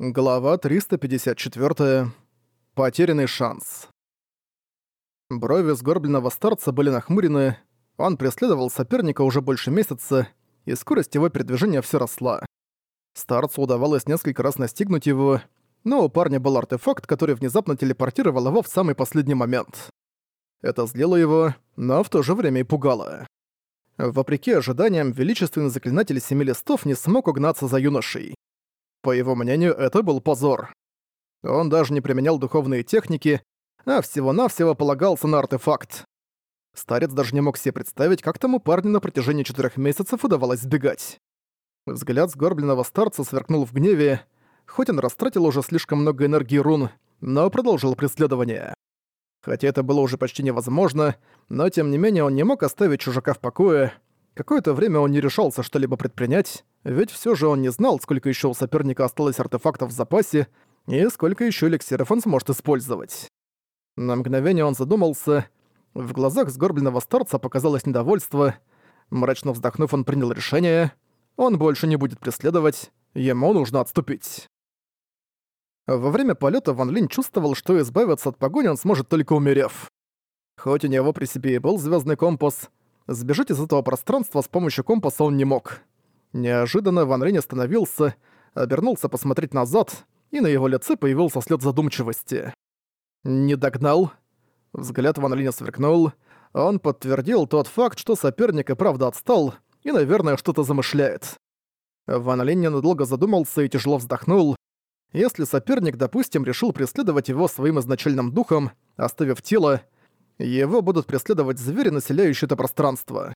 Глава 354. Потерянный шанс. Брови сгорбленного старца были нахмурены, он преследовал соперника уже больше месяца, и скорость его передвижения все росла. Старцу удавалось несколько раз настигнуть его, но у парня был артефакт, который внезапно телепортировал его в самый последний момент. Это злило его, но в то же время и пугало. Вопреки ожиданиям, величественный заклинатель Семи Листов не смог угнаться за юношей. По его мнению, это был позор. Он даже не применял духовные техники, а всего-навсего полагался на артефакт. Старец даже не мог себе представить, как тому парню на протяжении четырех месяцев удавалось сбегать. Взгляд сгорбленного старца сверкнул в гневе, хоть он растратил уже слишком много энергии рун, но продолжил преследование. Хотя это было уже почти невозможно, но тем не менее он не мог оставить чужака в покое, Какое-то время он не решался что-либо предпринять, ведь все же он не знал, сколько еще у соперника осталось артефактов в запасе и сколько еще эликсиров он сможет использовать. На мгновение он задумался. В глазах сгорбленного старца показалось недовольство. Мрачно вздохнув, он принял решение. Он больше не будет преследовать, ему нужно отступить. Во время полета Ван Линь чувствовал, что избавиться от погони он сможет только умерев. Хоть у него при себе и был звездный компас, Сбежать из этого пространства с помощью компаса он не мог. Неожиданно Ван Линь остановился, обернулся посмотреть назад, и на его лице появился след задумчивости. «Не догнал?» Взгляд Ван Линя сверкнул. Он подтвердил тот факт, что соперник и правда отстал, и, наверное, что-то замышляет. Ван Линь ненадолго задумался и тяжело вздохнул. Если соперник, допустим, решил преследовать его своим изначальным духом, оставив тело, его будут преследовать звери, населяющие это пространство.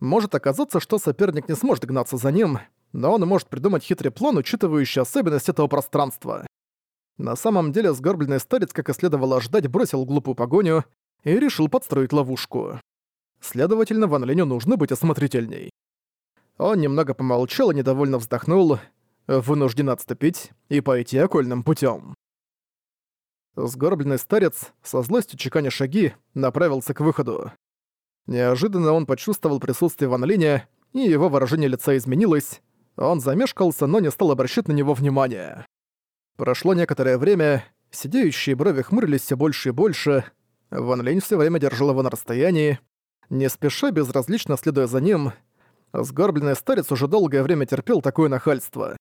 Может оказаться, что соперник не сможет гнаться за ним, но он может придумать хитрый план, учитывающий особенность этого пространства. На самом деле сгорбленный старец, как и следовало ожидать, бросил глупую погоню и решил подстроить ловушку. Следовательно, Ван Линю нужно быть осмотрительней. Он немного помолчал и недовольно вздохнул, вынужден отступить и пойти окольным путем. Сгорбленный старец, со злостью чеканя шаги, направился к выходу. Неожиданно он почувствовал присутствие Ван Линя, и его выражение лица изменилось. Он замешкался, но не стал обращать на него внимания. Прошло некоторое время, сидеющие брови хмурились все больше и больше. Ван Линь все время держал его на расстоянии, не спеша, безразлично следуя за ним. Сгорбленный старец уже долгое время терпел такое нахальство.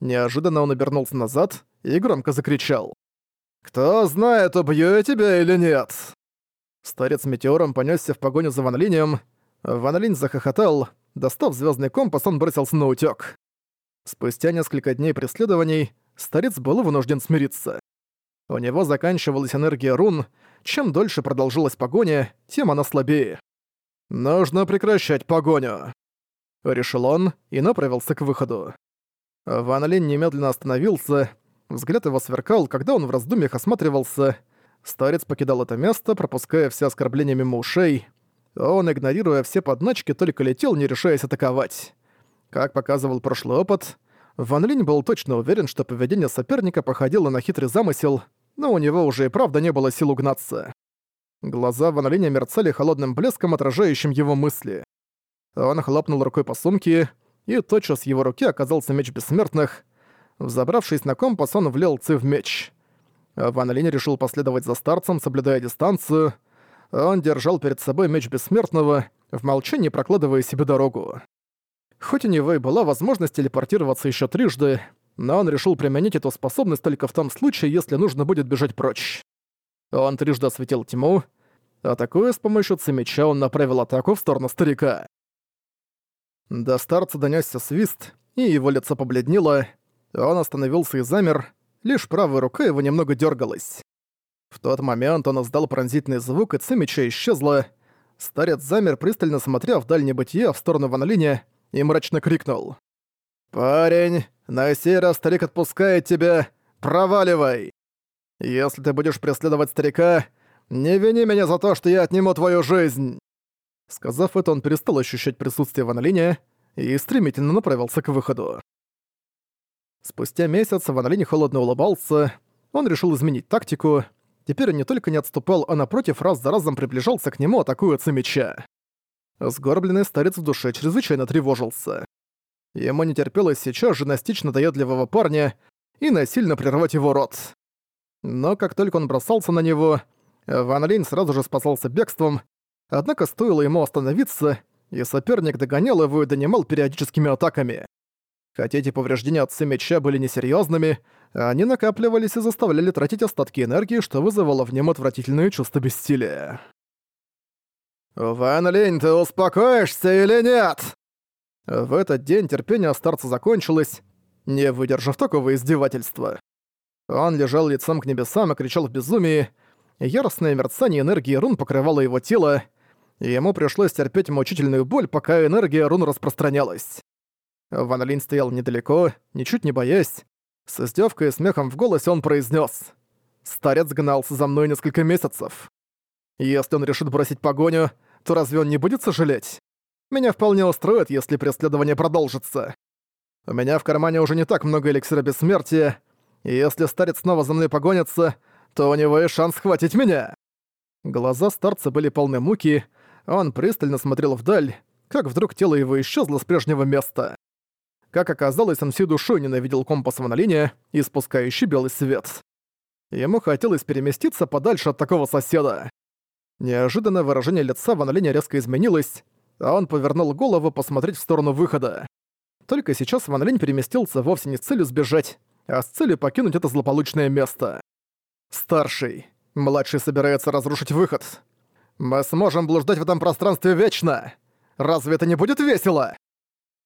Неожиданно он обернулся назад и громко закричал. «Кто знает, убью я тебя или нет?» Старец метеором понесся в погоню за Ван Линем. Ван Линь захохотал. Достав звездный компас, он бросился на утёк. Спустя несколько дней преследований, старец был вынужден смириться. У него заканчивалась энергия рун. Чем дольше продолжилась погоня, тем она слабее. «Нужно прекращать погоню», — решил он и направился к выходу. Ван Линь немедленно остановился, Взгляд его сверкал, когда он в раздумьях осматривался. Старец покидал это место, пропуская все оскорбления мимо ушей. Он, игнорируя все подначки, только летел, не решаясь атаковать. Как показывал прошлый опыт, Ван Линь был точно уверен, что поведение соперника походило на хитрый замысел, но у него уже и правда не было сил угнаться. Глаза Ван Линя мерцали холодным блеском, отражающим его мысли. Он хлопнул рукой по сумке, и тотчас в его руке оказался меч бессмертных — Взобравшись на компас, он влил Ци в меч. Ван Линь решил последовать за старцем, соблюдая дистанцию. Он держал перед собой меч Бессмертного, в молчании прокладывая себе дорогу. Хоть у него и была возможность телепортироваться еще трижды, но он решил применить эту способность только в том случае, если нужно будет бежать прочь. Он трижды осветил тьму, атакуя с помощью меча, он направил атаку в сторону старика. До старца донёсся свист, и его лицо побледнело, он остановился и замер, лишь правая рука его немного дергалась. В тот момент он издал пронзительный звук, и цемеча исчезла. Старец замер, пристально смотря в дальнее бытие в сторону Ван и мрачно крикнул. «Парень, на сей раз старик отпускает тебя! Проваливай! Если ты будешь преследовать старика, не вини меня за то, что я отниму твою жизнь!» Сказав это, он перестал ощущать присутствие Ван и стремительно направился к выходу. Спустя месяц Ван Линь холодно улыбался. Он решил изменить тактику. Теперь он не только не отступал, а напротив раз за разом приближался к нему, атакуя меча. Сгорбленный старец в душе чрезвычайно тревожился. Ему не терпелось сейчас же настичь надоедливого парня, и насильно прервать его рот. Но как только он бросался на него, Ван Линь сразу же спасался бегством, однако стоило ему остановиться, и соперник догонял его и донимал периодическими атаками. Хотя эти повреждения отца меча были несерьезными, они накапливались и заставляли тратить остатки энергии, что вызывало в нем отвратительное чувство бессилия. «Ван Линь, ты успокоишься или нет?» В этот день терпение старца закончилось, не выдержав такого издевательства. Он лежал лицом к небесам и кричал в безумии. Яростное мерцание энергии рун покрывало его тело, и ему пришлось терпеть мучительную боль, пока энергия рун распространялась. Ван Линь стоял недалеко, ничуть не боясь. С издевкой и смехом в голосе он произнес: «Старец гнался за мной несколько месяцев. Если он решит бросить погоню, то разве он не будет сожалеть? Меня вполне устроит, если преследование продолжится. У меня в кармане уже не так много эликсира бессмертия, и если старец снова за мной погонится, то у него есть шанс схватить меня». Глаза старца были полны муки, он пристально смотрел вдаль, как вдруг тело его исчезло с прежнего места. Как оказалось, он всей душой ненавидел компас Ванолиния, испускающий белый свет. Ему хотелось переместиться подальше от такого соседа. Неожиданно выражение лица Ванолиния резко изменилось, а он повернул голову посмотреть в сторону выхода. Только сейчас Ван Линь переместился вовсе не с целью сбежать, а с целью покинуть это злополучное место. Старший. Младший собирается разрушить выход. Мы сможем блуждать в этом пространстве вечно. Разве это не будет весело?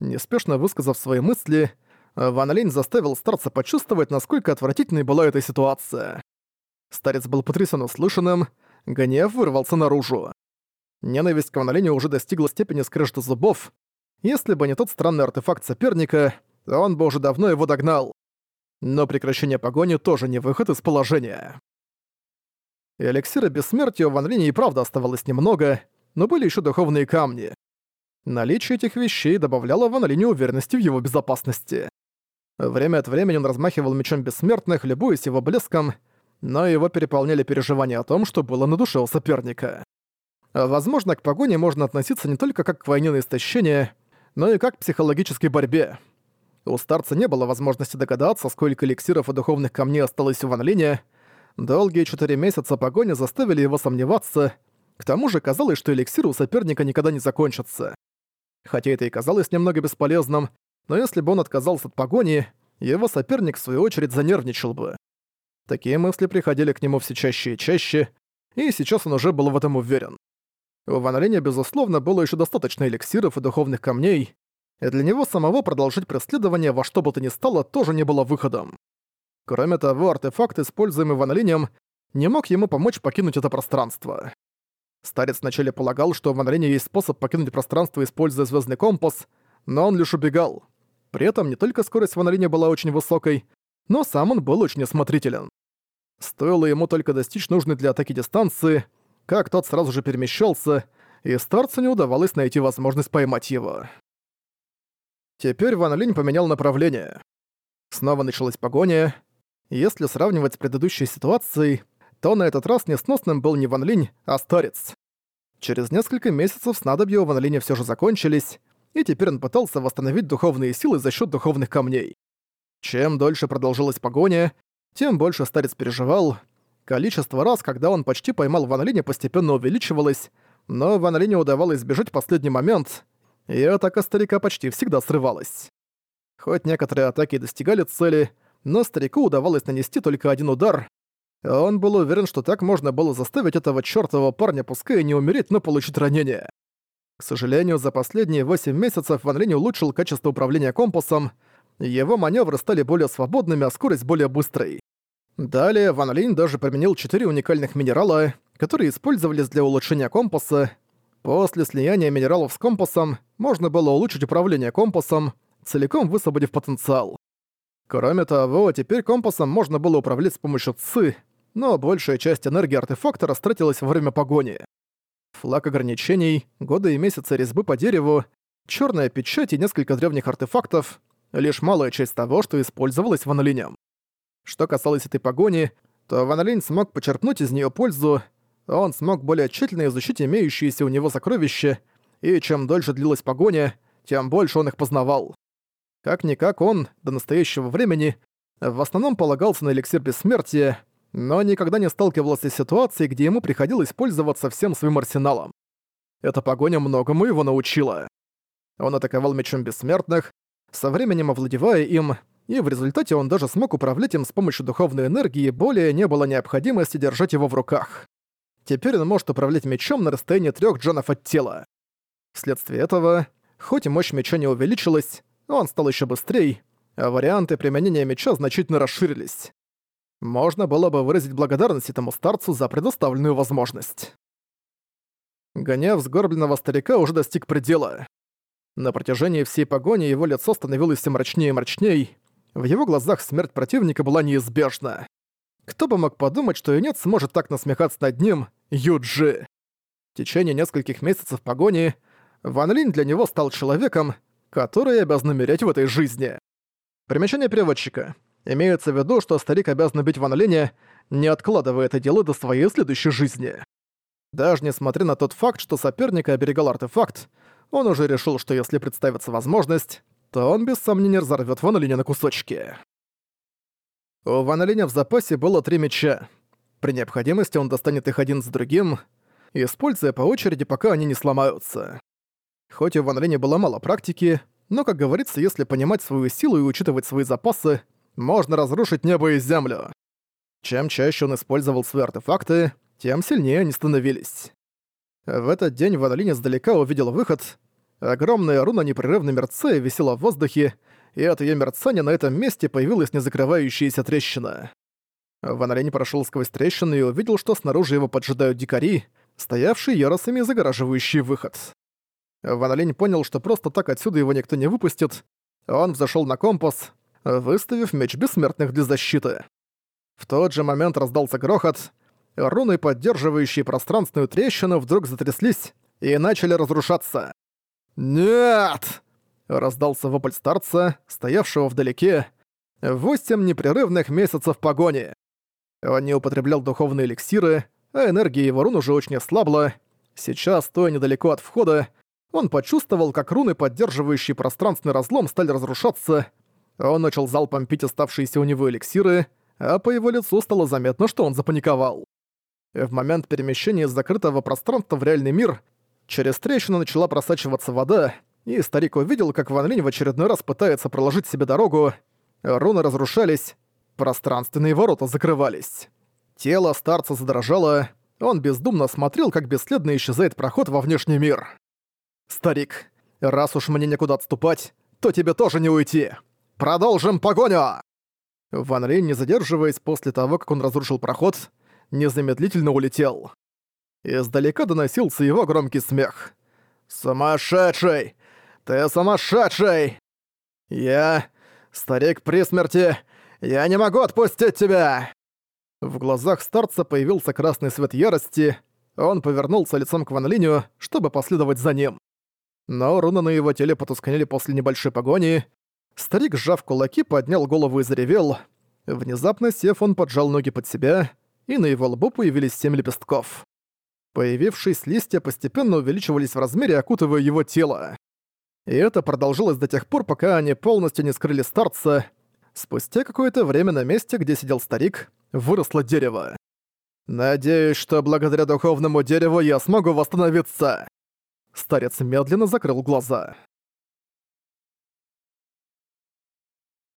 Неспешно высказав свои мысли, Ван Линь заставил старца почувствовать, насколько отвратительной была эта ситуация. Старец был потрясен услышанным, гнев вырвался наружу. Ненависть к Ван Линю уже достигла степени скрежета зубов. Если бы не тот странный артефакт соперника, он бы уже давно его догнал. Но прекращение погони тоже не выход из положения. Эликсира бессмертия у Ван Линя и правда оставалось немного, но были еще духовные камни. Наличие этих вещей добавляло Ван Линю уверенности в его безопасности. Время от времени он размахивал мечом бессмертных, любуясь его блеском, но его переполняли переживания о том, что было на душе у соперника. Возможно, к погоне можно относиться не только как к войне на истощение, но и как к психологической борьбе. У старца не было возможности догадаться, сколько эликсиров и духовных камней осталось у Ван Линя. Долгие четыре месяца погони заставили его сомневаться. К тому же казалось, что эликсиры у соперника никогда не закончатся. Хотя это и казалось немного бесполезным, но если бы он отказался от погони, его соперник в свою очередь занервничал бы. Такие мысли приходили к нему все чаще и чаще, и сейчас он уже был в этом уверен. У Ван Линя, безусловно, было еще достаточно эликсиров и духовных камней, и для него самого продолжить преследование во что бы то ни стало тоже не было выходом. Кроме того, артефакт, используемый Ван Линем, не мог ему помочь покинуть это пространство. Старец вначале полагал, что Ван Линя есть способ покинуть пространство, используя звездный компас, но он лишь убегал. При этом не только скорость Ван Линя была очень высокой, но сам он был очень осмотрителен. Стоило ему только достичь нужной для атаки дистанции, как тот сразу же перемещался, и старцу не удавалось найти возможность поймать его. Теперь Ван Линь поменял направление. Снова началась погоня. Если сравнивать с предыдущей ситуацией, то на этот раз несносным был не Ван Линь, а старец. Через несколько месяцев снадобья у Ван Линя всё же закончились, и теперь он пытался восстановить духовные силы за счёт духовных камней. Чем дольше продолжилась погоня, тем больше старец переживал. Количество раз, когда он почти поймал Ван постепенно увеличивалось, но Ван удавалось сбежать в последний момент, и атака старика почти всегда срывалась. Хоть некоторые атаки достигали цели, но старику удавалось нанести только один удар. Он был уверен, что так можно было заставить этого чёртового парня, пускай не умереть, но получить ранение. К сожалению, за последние 8 месяцев Ван Линь улучшил качество управления компасом, его маневры стали более свободными, а скорость более быстрой. Далее Ван Линь даже применил 4 уникальных минерала, которые использовались для улучшения компаса, После слияния минералов с компасом можно было улучшить управление компасом, целиком высвободив потенциал. Кроме того, теперь компасом можно было управлять с помощью ЦИ, но большая часть энергии артефакта растратилась во время погони. Флаг ограничений, годы и месяцы резьбы по дереву, черная печать и несколько древних артефактов — лишь малая часть того, что использовалось Ванолинем. Что касалось этой погони, то Ванолинь смог почерпнуть из нее пользу, он смог более тщательно изучить имеющиеся у него сокровища, и чем дольше длилась погоня, тем больше он их познавал. Как-никак он, до настоящего времени, В основном полагался на эликсир бессмертия, но никогда не сталкивался с ситуацией, где ему приходилось пользоваться всем своим арсеналом. Эта погоня многому его научила. Он атаковал мечом бессмертных, со временем овладевая им, и в результате он даже смог управлять им с помощью духовной энергии, более не было необходимости держать его в руках. Теперь он может управлять мечом на расстоянии трех джанов от тела. Вследствие этого, хоть и мощь меча не увеличилась, он стал еще быстрее, а варианты применения меча значительно расширились. Можно было бы выразить благодарность этому старцу за предоставленную возможность. Гнев сгорбленного старика уже достиг предела. На протяжении всей погони его лицо становилось все мрачнее и мрачней. В его глазах смерть противника была неизбежна. Кто бы мог подумать, что юнец сможет так насмехаться над ним, Юджи. В течение нескольких месяцев погони Ван Линь для него стал человеком, который обязан умереть в этой жизни. Примечание переводчика. Имеется в виду, что старик обязан убить Ван Линя, не откладывая это дело до своей следующей жизни. Даже несмотря на тот факт, что соперника оберегал артефакт, он уже решил, что если представится возможность, то он без сомнения разорвет Ван Линя на кусочки. У Ван Линя в запасе было три меча. При необходимости он достанет их один за другим, используя по очереди, пока они не сломаются. Хоть у Ван Линя было мало практики, но, как говорится, если понимать свою силу и учитывать свои запасы, можно разрушить небо и землю. Чем чаще он использовал свои артефакты, тем сильнее они становились. В этот день Линь издалека увидел выход. Огромная руна непрерывно мерцая висела в воздухе, и от её мерцания на этом месте появилась незакрывающаяся трещина. Ван Линь прошёл сквозь трещину и увидел, что снаружи его поджидают дикари, стоявшие яросами загораживающие выход. Ван Линь понял, что просто так отсюда его никто не выпустит. Он взошёл на компас, выставив меч бессмертных для защиты. В тот же момент раздался грохот, руны, поддерживающие пространственную трещину, вдруг затряслись и начали разрушаться. «Нет!» — раздался вопль старца, стоявшего вдалеке. Восемь непрерывных месяцев погони. Он не употреблял духовные эликсиры, а энергия его рун уже очень ослабла. Сейчас, стоя недалеко от входа, он почувствовал, как руны, поддерживающие пространственный разлом, стали разрушаться. Он начал залпом пить оставшиеся у него эликсиры, а по его лицу стало заметно, что он запаниковал. В момент перемещения из закрытого пространства в реальный мир через трещину начала просачиваться вода, и старик увидел, как Ван Линь в очередной раз пытается проложить себе дорогу. Руны разрушались, пространственные ворота закрывались. Тело старца задрожало, он бездумно смотрел, как бесследно исчезает проход во внешний мир. «Старик, раз уж мне некуда отступать, то тебе тоже не уйти. Продолжим погоню!» Ван Линь, не задерживаясь после того, как он разрушил проход, незамедлительно улетел. Издалека доносился его громкий смех. «Сумасшедший! Ты сумасшедший! Я... старик при смерти! Я не могу отпустить тебя!» В глазах старца появился красный свет ярости, он повернулся лицом к Ван Линю, чтобы последовать за ним. Но руны на его теле потускнели после небольшой погони. Старик, сжав кулаки, поднял голову и заревел. Внезапно сев, он поджал ноги под себя, и на его лбу появились семь лепестков. Появившись листья постепенно увеличивались в размере, окутывая его тело. И это продолжилось до тех пор, пока они полностью не скрыли старца. Спустя какое-то время на месте, где сидел старик, выросло дерево. «Надеюсь, что благодаря духовному дереву я смогу восстановиться!» Старец медленно закрыл глаза.